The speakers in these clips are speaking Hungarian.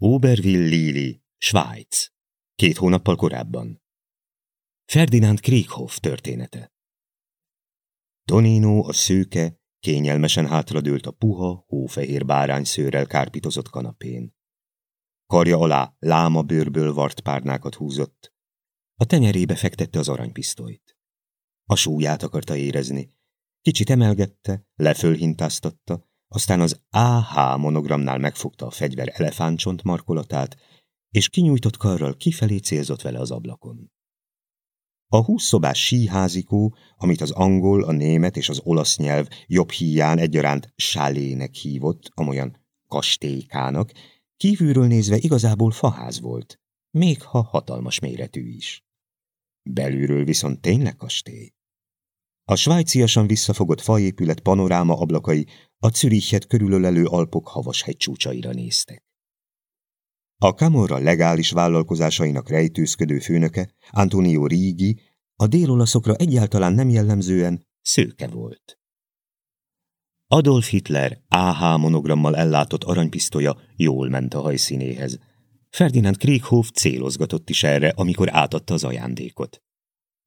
Oberville Lili, Svájc. Két hónappal korábban. Ferdinand Krieghoff története. Tonino a szőke kényelmesen hátradőlt a puha, hófehér bárányszőrrel kárpitozott kanapén. Karja alá láma bőrből vart párnákat húzott. A tenyerébe fektette az aranypisztolyt. A súlyát akarta érezni. Kicsit emelgette, lefölhintáztatta, aztán az AH monogramnál megfogta a fegyver elefántcsont markolatát, és kinyújtott karral kifelé célzott vele az ablakon. A húszszobás síházikó, amit az angol, a német és az olasz nyelv jobb híján egyaránt sálének hívott, amolyan kastélykának, kívülről nézve igazából faház volt, még ha hatalmas méretű is. Belülről viszont tényleg kastély. A svájciasan visszafogott faépület panoráma ablakai a Zürichet körülölelő Alpok havas hegycsúcsaira néztek. A Camorra legális vállalkozásainak rejtőzködő főnöke, Antonio Rigi, a délolaszokra egyáltalán nem jellemzően szőke volt. Adolf Hitler AH monogrammal ellátott aranypisztolya jól ment a hajszínéhez. Ferdinand Krieghoff célozgatott is erre, amikor átadta az ajándékot.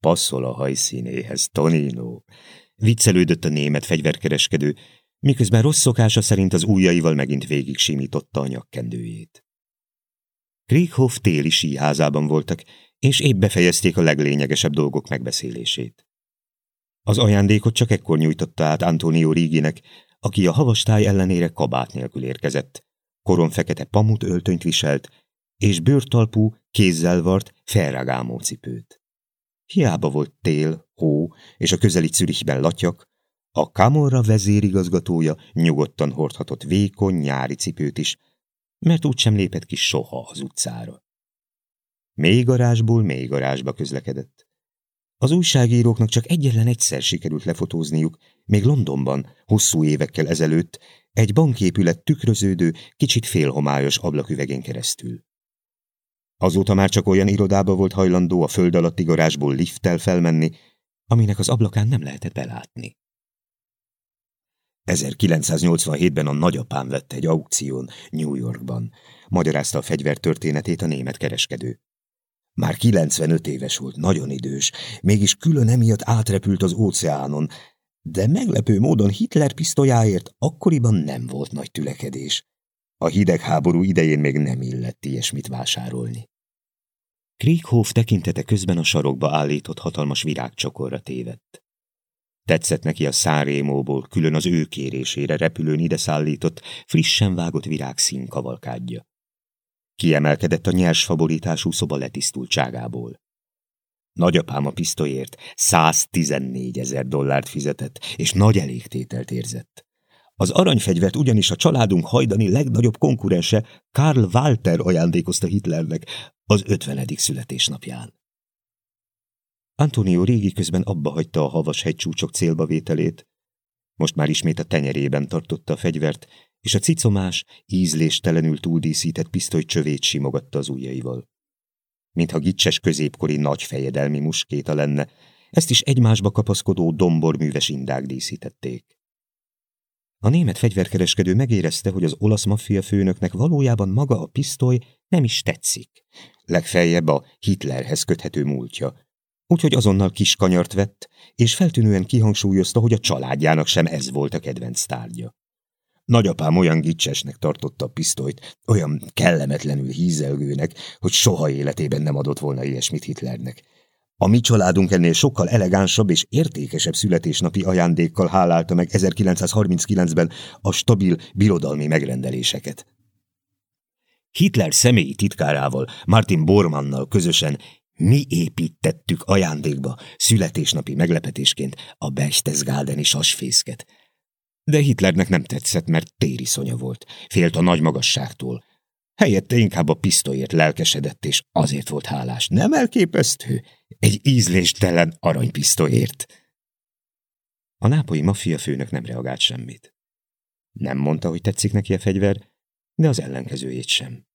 Passzol a hajszínéhez, Tonino. Viccelődött a német fegyverkereskedő, miközben rossz szokása szerint az ujjaival megint végig simította a nyakkendőjét. Krieghoff téli síházában voltak, és épp befejezték a leglényegesebb dolgok megbeszélését. Az ajándékot csak ekkor nyújtotta át Antonio Riginek, aki a havastály ellenére kabát nélkül érkezett. Koron fekete pamut öltönyt viselt, és bőrtalpú, kézzel vart felragámó cipőt. Hiába volt tél, hó és a közeli Zürichben latyak, a Kamorra vezérigazgatója nyugodtan hordhatott vékony nyári cipőt is, mert úgysem lépett ki soha az utcára. Mély garázsból mély garázsba közlekedett. Az újságíróknak csak egyetlen egyszer sikerült lefotózniuk, még Londonban, hosszú évekkel ezelőtt, egy banképület tükröződő, kicsit félhomályos ablaküvegén keresztül. Azóta már csak olyan irodába volt hajlandó a föld alatti garázsból lifttel felmenni, aminek az ablakán nem lehetett belátni. 1987-ben a nagyapám vette egy aukción New Yorkban, magyarázta a fegyver történetét a német kereskedő. Már 95 éves volt, nagyon idős, mégis külön emiatt átrepült az óceánon, de meglepő módon Hitler pisztolyáért akkoriban nem volt nagy tülekedés. A hidegháború idején még nem illett ilyesmit vásárolni. Krieghoff tekintete közben a sarokba állított hatalmas virágcsokorra tévedt. Tetszett neki a szárémóból külön az ő kérésére repülőn ide szállított, frissen vágott virág színkavalkádja. Kiemelkedett a nyers faborítású szoba letisztultságából. Nagyapám a pisztolyért 114 ezer dollárt fizetett, és nagy elégtételt érzett. Az aranyfegyvert ugyanis a családunk hajdani legnagyobb konkurense Karl Walter ajándékozta Hitlernek az 50. születésnapján. Antonio régi közben abba hagyta a havas hegycsúcsok célba vételét. Most már ismét a tenyerében tartotta a fegyvert, és a cicomás, ízléstelenül túldíszített pisztoly csövét simogatta az ujjaival. Mintha gicses középkori nagy fejedelmi muskéta lenne, ezt is egymásba kapaszkodó domborműves indák díszítették. A német fegyverkereskedő megérezte, hogy az olasz maffia főnöknek valójában maga a pisztoly nem is tetszik. Legfeljebb a Hitlerhez köthető múltja. Úgyhogy azonnal kis kanyart vett, és feltűnően kihangsúlyozta, hogy a családjának sem ez volt a kedvenc tárgya. Nagyapám olyan gicsesnek tartotta a pisztolyt, olyan kellemetlenül hízelgőnek, hogy soha életében nem adott volna ilyesmit Hitlernek. A mi családunk ennél sokkal elegánsabb és értékesebb születésnapi ajándékkal hálálta meg 1939-ben a stabil birodalmi megrendeléseket. Hitler személyi titkárával, Martin Bormannnal közösen mi építettük ajándékba születésnapi meglepetésként a Berchtesgadeni sasfészket. De Hitlernek nem tetszett, mert tériszonya volt, félt a nagy magasságtól. Helyette inkább a pisztolyért lelkesedett, és azért volt hálás. Nem elképesztő? Egy ízléstelen aranypisztolyért. A nápolyi maffia főnök nem reagált semmit. Nem mondta, hogy tetszik neki a fegyver, de az ellenkezőjét sem.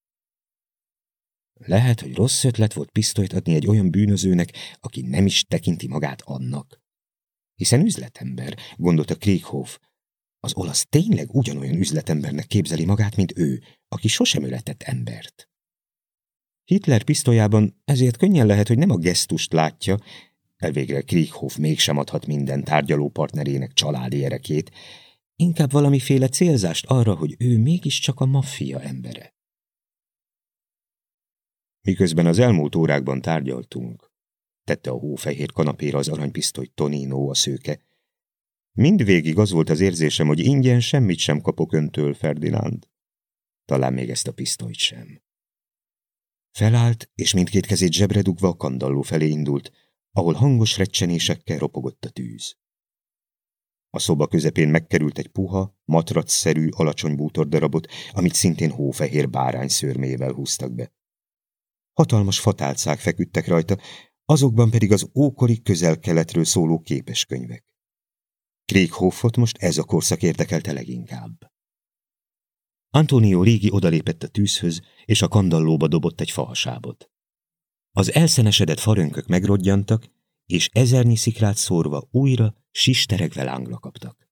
Lehet, hogy rossz ötlet volt pisztolyt adni egy olyan bűnözőnek, aki nem is tekinti magát annak. Hiszen üzletember, gondolta Krieghoff. Az olasz tényleg ugyanolyan üzletembernek képzeli magát, mint ő, aki sosem öletett embert. Hitler pisztolyában ezért könnyen lehet, hogy nem a gesztust látja, elvégre Krieghoff mégsem adhat minden tárgyaló partnerének családi erekét, inkább valamiféle célzást arra, hogy ő mégiscsak a maffia embere. Miközben az elmúlt órákban tárgyaltunk, tette a hófehér kanapéra az aranypisztoly Tonino a szőke. Mindvégig az volt az érzésem, hogy ingyen semmit sem kapok öntől, Ferdinánd. Talán még ezt a pisztolyt sem. Felállt, és mindkét kezét zsebre dugva a kandalló felé indult, ahol hangos recsenésekkel ropogott a tűz. A szoba közepén megkerült egy puha, matracszerű, alacsony bútordarabot, amit szintén hófehér bárány szörmével húztak be. Hatalmas fatálcák feküdtek rajta, azokban pedig az ókori közel-keletről szóló képeskönyvek. Krieghoffot most ez a korszak érdekelte leginkább. Antonio régi odalépett a tűzhöz, és a kandallóba dobott egy fahasábot. Az elszenesedett farönkök megrodjantak, és ezernyi szikrát szórva újra sisteregve lángra kaptak.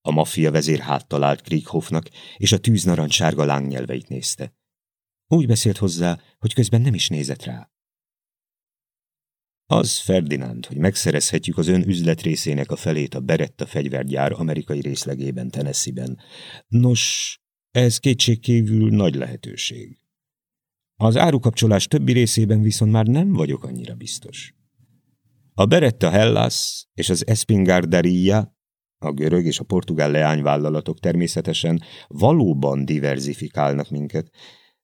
A maffia vezér háttalált Krieghoffnak, és a tűz narancssárga lángnyelveit nézte. Úgy beszélt hozzá, hogy közben nem is nézett rá. Az, Ferdinand, hogy megszerezhetjük az ön üzletrészének a felét a Beretta fegyvergyár amerikai részlegében, Tennessee-ben. Nos, ez kétségkívül nagy lehetőség. Az árukapcsolás többi részében viszont már nem vagyok annyira biztos. A Beretta Hellas és az Espingardaria, a görög és a portugál leányvállalatok természetesen valóban diverzifikálnak minket,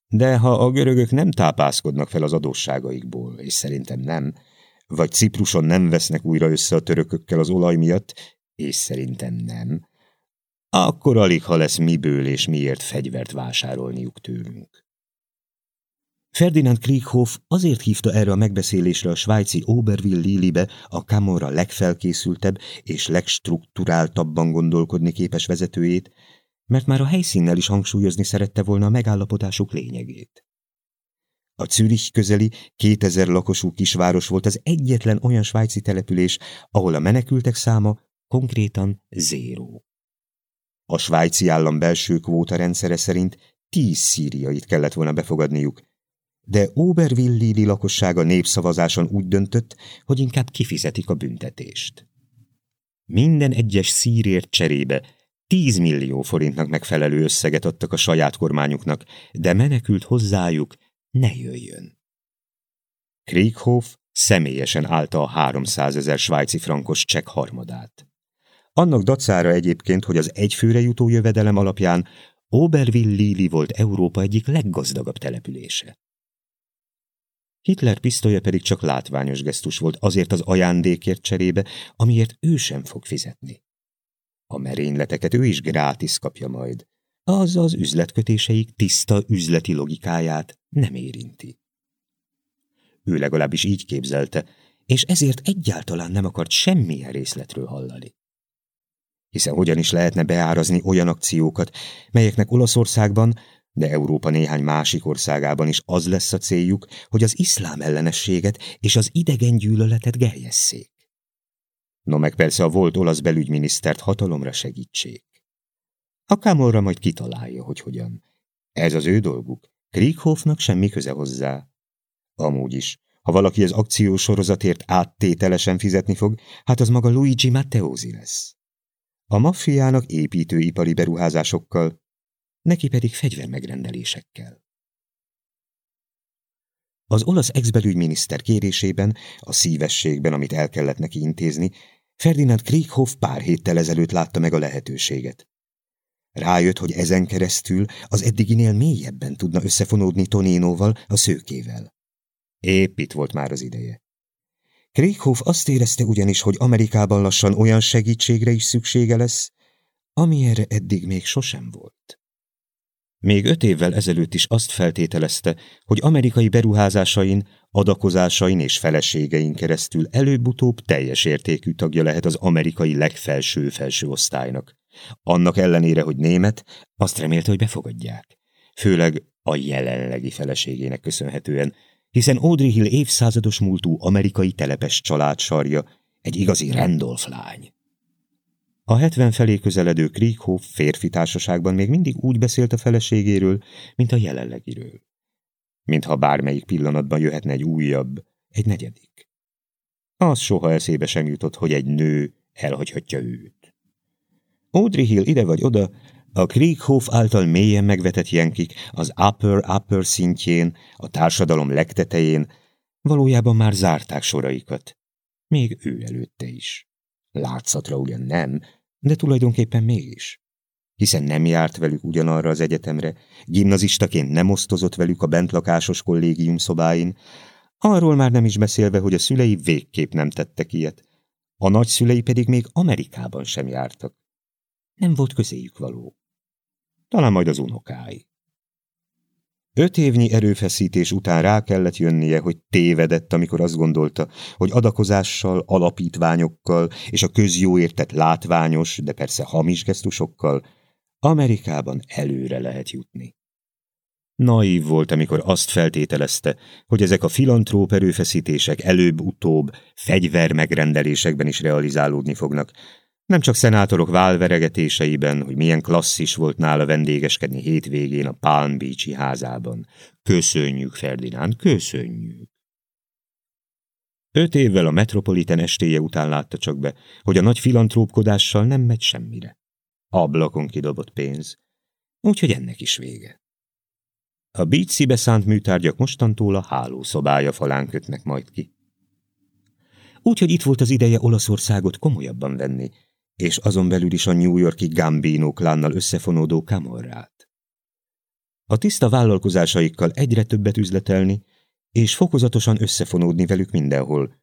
de ha a görögök nem tápászkodnak fel az adósságaikból, és szerintem nem, vagy Cipruson nem vesznek újra össze a törökökkel az olaj miatt, és szerintem nem, akkor alig ha lesz miből és miért fegyvert vásárolniuk tőlünk. Ferdinand Krieghoff azért hívta erre a megbeszélésre a svájci Oberville Lilibe a Camorra legfelkészültebb és legstruktúráltabban gondolkodni képes vezetőjét, mert már a helyszínnel is hangsúlyozni szerette volna a megállapodásuk lényegét. A Zürich közeli 2000 lakosú kisváros volt az egyetlen olyan svájci település, ahol a menekültek száma konkrétan zéró. A svájci állam belső kvóta rendszere szerint tíz szíriait kellett volna befogadniuk, de Oberville lakossága népszavazáson úgy döntött, hogy inkább kifizetik a büntetést. Minden egyes szírért cserébe 10 millió forintnak megfelelő összeget adtak a saját kormányuknak, de menekült hozzájuk, ne jöjjön. Krieghoff személyesen állta a 300 ezer svájci frankos csekk harmadát. Annak dacára egyébként, hogy az egyfőre jutó jövedelem alapján Oberville Lili volt Európa egyik leggazdagabb települése. Hitler pisztolya pedig csak látványos gesztus volt azért az ajándékért cserébe, amiért ő sem fog fizetni. A merényleteket ő is grátis kapja majd. Az az üzletkötéseik tiszta üzleti logikáját nem érinti. Ő legalábbis így képzelte, és ezért egyáltalán nem akart semmilyen részletről hallani. Hiszen hogyan is lehetne beárazni olyan akciókat, melyeknek Olaszországban de Európa néhány másik országában is az lesz a céljuk, hogy az iszlám ellenességet és az idegen gyűlöletet gerjesszék. No meg persze a volt olasz belügyminisztert hatalomra segítsék. A Kámorra majd kitalálja, hogy hogyan. Ez az ő dolguk. Krieghoffnak semmi köze hozzá. Amúgy is, ha valaki az akciósorozatért áttételesen fizetni fog, hát az maga Luigi Matteosi lesz. A maffiának építőipari beruházásokkal, neki pedig fegyvermegrendelésekkel. Az olasz exbelügyminiszter kérésében, a szívességben, amit el kellett neki intézni, Ferdinand Krieghoff pár héttel ezelőtt látta meg a lehetőséget. Rájött, hogy ezen keresztül az eddiginél mélyebben tudna összefonódni Tonénóval, a szőkével. Épp itt volt már az ideje. Krieghoff azt érezte ugyanis, hogy Amerikában lassan olyan segítségre is szüksége lesz, ami erre eddig még sosem volt. Még öt évvel ezelőtt is azt feltételezte, hogy amerikai beruházásain, adakozásain és feleségein keresztül előbb-utóbb teljes értékű tagja lehet az amerikai legfelső-felső osztálynak. Annak ellenére, hogy német, azt remélte, hogy befogadják. Főleg a jelenlegi feleségének köszönhetően, hiszen Audrey Hill évszázados múltú amerikai telepes család sarja, egy igazi Randolph lány. A hetven felé közeledő Krieghoff férfi társaságban még mindig úgy beszélt a feleségéről, mint a jelenlegiről. Mintha bármelyik pillanatban jöhetne egy újabb, egy negyedik. Az soha eszébe sem jutott, hogy egy nő elhagyhatja őt. Audrey Hill ide vagy oda, a Krieghoff által mélyen megvetett jenkik az upper-upper szintjén, a társadalom legtetején valójában már zárták soraikat. Még ő előtte is. Látszatra ugyan nem, de tulajdonképpen mégis. Hiszen nem járt velük ugyanarra az egyetemre, gimnazistaként nem osztozott velük a bentlakásos kollégium szobáin, arról már nem is beszélve, hogy a szülei végképp nem tettek ilyet, a nagyszülei pedig még Amerikában sem jártak. Nem volt közéjük való. Talán majd az unokái. Öt évnyi erőfeszítés után rá kellett jönnie, hogy tévedett, amikor azt gondolta, hogy adakozással, alapítványokkal és a közjóért látványos, de persze hamis gesztusokkal Amerikában előre lehet jutni. Naív volt, amikor azt feltételezte, hogy ezek a filantróp erőfeszítések előbb-utóbb fegyvermegrendelésekben is realizálódni fognak, nem csak szenátorok válveregetéseiben, hogy milyen klasszis volt nála vendégeskedni hétvégén a Palm Beach-i házában. Köszönjük, Ferdinánd, köszönjük! Öt évvel a Metropolitan estéje után látta csak be, hogy a nagy filantrópkodással nem megy semmire. Ablakon kidobott pénz. Úgyhogy ennek is vége. A Beach szánt műtárgyak mostantól a hálószobája falán kötnek majd ki. Úgyhogy itt volt az ideje Olaszországot komolyabban venni, és azon belül is a New Yorki Gambino klánnal összefonódó Camorrát. A tiszta vállalkozásaikkal egyre többet üzletelni, és fokozatosan összefonódni velük mindenhol,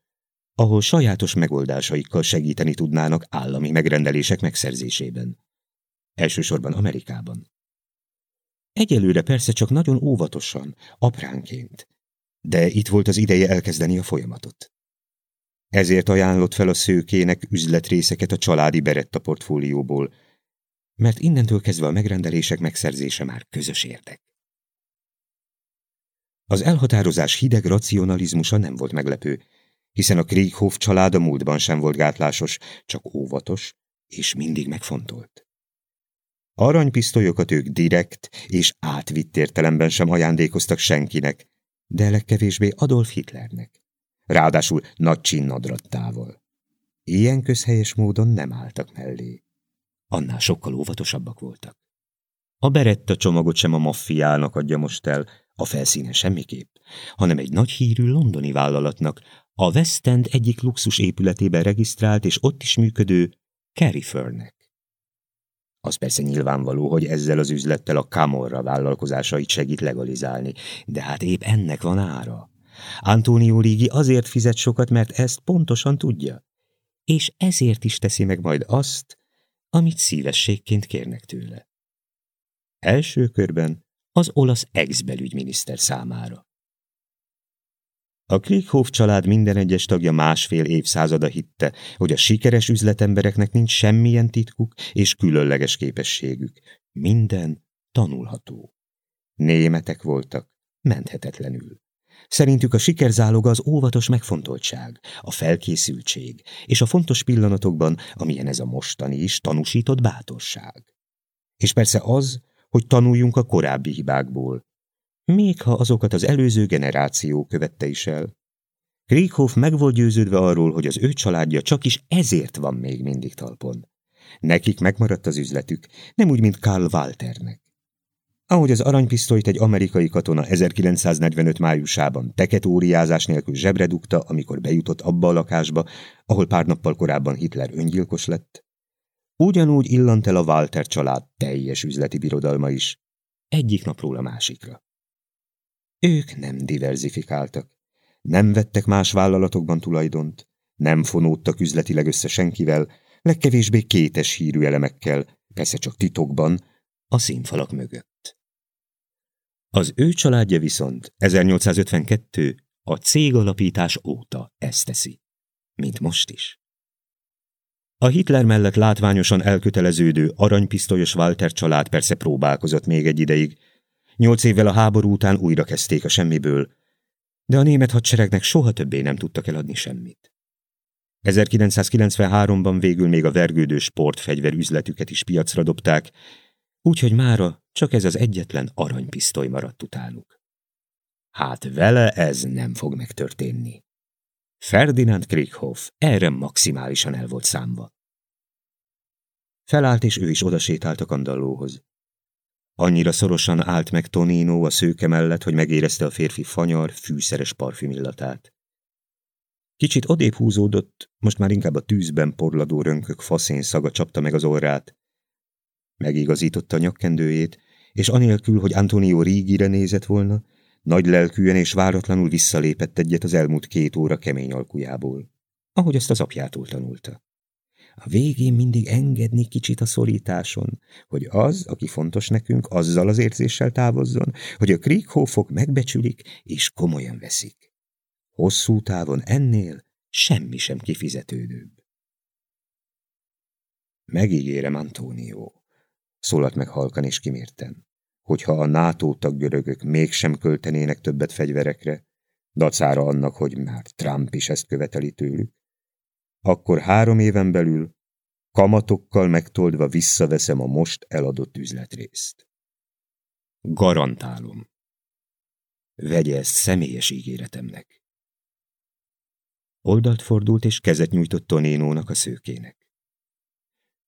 ahol sajátos megoldásaikkal segíteni tudnának állami megrendelések megszerzésében. Elsősorban Amerikában. Egyelőre persze csak nagyon óvatosan, apránként, de itt volt az ideje elkezdeni a folyamatot. Ezért ajánlott fel a szőkének üzletrészeket a családi Beretta portfólióból, mert innentől kezdve a megrendelések megszerzése már közös érdek. Az elhatározás hideg racionalizmusa nem volt meglepő, hiszen a Krieghoff család a múltban sem volt gátlásos, csak óvatos, és mindig megfontolt. Aranypisztolyokat ők direkt és átvitt értelemben sem ajándékoztak senkinek, de legkevésbé Adolf Hitlernek ráadásul nagy csinnadrattával. Ilyen közhelyes módon nem álltak mellé. Annál sokkal óvatosabbak voltak. A beretta csomagot sem a maffiának adja most el, a felszíne semmiképp, hanem egy nagy hírű londoni vállalatnak, a West End egyik luxus épületében regisztrált és ott is működő Carryförnek. Az persze nyilvánvaló, hogy ezzel az üzlettel a Camorra vállalkozásait segít legalizálni, de hát épp ennek van ára. Antonio Ligi azért fizet sokat, mert ezt pontosan tudja. És ezért is teszi meg majd azt, amit szívességként kérnek tőle. Első körben az olasz ex-belügyminiszter számára. A Krieghoff család minden egyes tagja másfél évszázada hitte, hogy a sikeres üzletembereknek nincs semmilyen titkuk és különleges képességük. Minden tanulható. Németek voltak, menthetetlenül. Szerintük a sikerzáloga az óvatos megfontoltság, a felkészültség, és a fontos pillanatokban, amilyen ez a mostani is, tanúsított bátorság. És persze az, hogy tanuljunk a korábbi hibákból, még ha azokat az előző generáció követte is el. Krieghoff meg volt győződve arról, hogy az ő családja csak is ezért van még mindig talpon. Nekik megmaradt az üzletük, nem úgy, mint Karl Walternek. Ahogy az aranypisztolyt egy amerikai katona 1945 májusában teketóriázás nélkül zsebre dugta, amikor bejutott abba a lakásba, ahol pár nappal korábban Hitler öngyilkos lett, ugyanúgy illant el a Walter család teljes üzleti birodalma is, egyik napról a másikra. Ők nem diverzifikáltak, nem vettek más vállalatokban tulajdont, nem fonódtak üzletileg össze senkivel, legkevésbé kétes hírű elemekkel, persze csak titokban, a színfalak mögött. Az ő családja viszont 1852 a cégalapítás óta ezt teszi, mint most is. A Hitler mellett látványosan elköteleződő aranypisztolyos Walter család persze próbálkozott még egy ideig. Nyolc évvel a háború után újra kezdték a semmiből, de a német hadseregnek soha többé nem tudtak eladni semmit. 1993-ban végül még a vergődő sportfegyver üzletüket is piacra dobták, úgyhogy mára csak ez az egyetlen aranypisztoly maradt utánuk. Hát vele ez nem fog megtörténni. Ferdinand Krieghoff erre maximálisan el volt számva. Felállt, és ő is odasétált a kandallóhoz. Annyira szorosan állt meg Tonino a szőke mellett, hogy megérezte a férfi fanyar, fűszeres parfümillatát. Kicsit odébb húzódott, most már inkább a tűzben porladó rönkök faszén szaga csapta meg az orrát. Megigazította nyakkendőjét, és anélkül, hogy Antonio Rigire nézett volna, nagy lelkűen és váratlanul visszalépett egyet az elmúlt két óra kemény alkujából, ahogy ezt az apjától tanulta. A végén mindig engedni kicsit a szorításon, hogy az, aki fontos nekünk, azzal az érzéssel távozzon, hogy a Krieghoffok megbecsülik és komolyan veszik. Hosszú távon ennél semmi sem kifizetődőbb. Megígérem, Antónió, szólalt meg halkan és kimérten, hogyha a NATO taggörögök mégsem költenének többet fegyverekre, dacára annak, hogy már Trump is ezt követeli tőlük, akkor három éven belül kamatokkal megtoldva visszaveszem a most eladott üzletrészt. Garantálom. Vegye ezt személyes ígéretemnek. Oldalt fordult és kezet nyújtott Tonénónak a szőkének.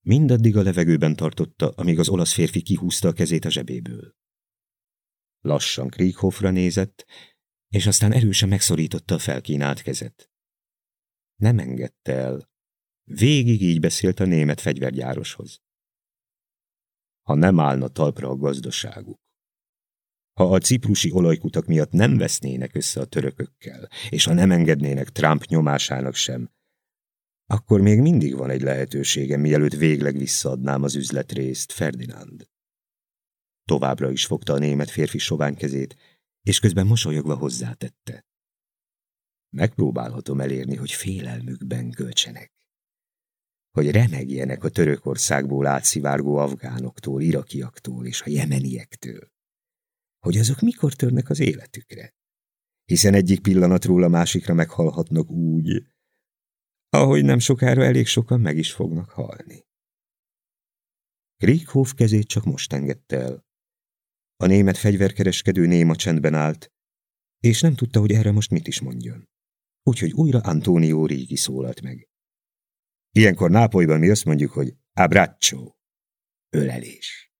Mindaddig a levegőben tartotta, amíg az olasz férfi kihúzta a kezét a zsebéből. Lassan Krieghoffra nézett, és aztán erősen megszorította a felkínált kezet. Nem engedte el. Végig így beszélt a német fegyvergyároshoz. Ha nem állna talpra a gazdaságuk, ha a ciprusi olajkutak miatt nem vesznének össze a törökökkel, és ha nem engednének Trump nyomásának sem, akkor még mindig van egy lehetőségem, mielőtt végleg visszaadnám az üzletrészt, Ferdinand. Továbbra is fogta a német férfi sovány kezét, és közben mosolyogva hozzátette. Megpróbálhatom elérni, hogy félelmükben költsenek. Hogy remegjenek a Törökországból átszivárgó afgánoktól, irakiaktól és a jemeniektől. Hogy azok mikor törnek az életükre. Hiszen egyik pillanatról a másikra meghalhatnak úgy, ahogy nem sokára elég sokan meg is fognak halni. Krieghoff kezét csak most engedte el. A német fegyverkereskedő néma csendben állt, és nem tudta, hogy erre most mit is mondjon. Úgyhogy újra Antonio Régi szólalt meg. Ilyenkor Nápolyban mi azt mondjuk, hogy abbraccio, ölelés.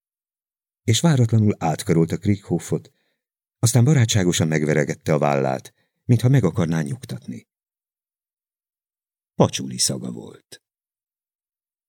És váratlanul átkarolta Krieghoffot, aztán barátságosan megveregette a vállát, mintha meg akarná nyugtatni. Pacsuli szaga volt.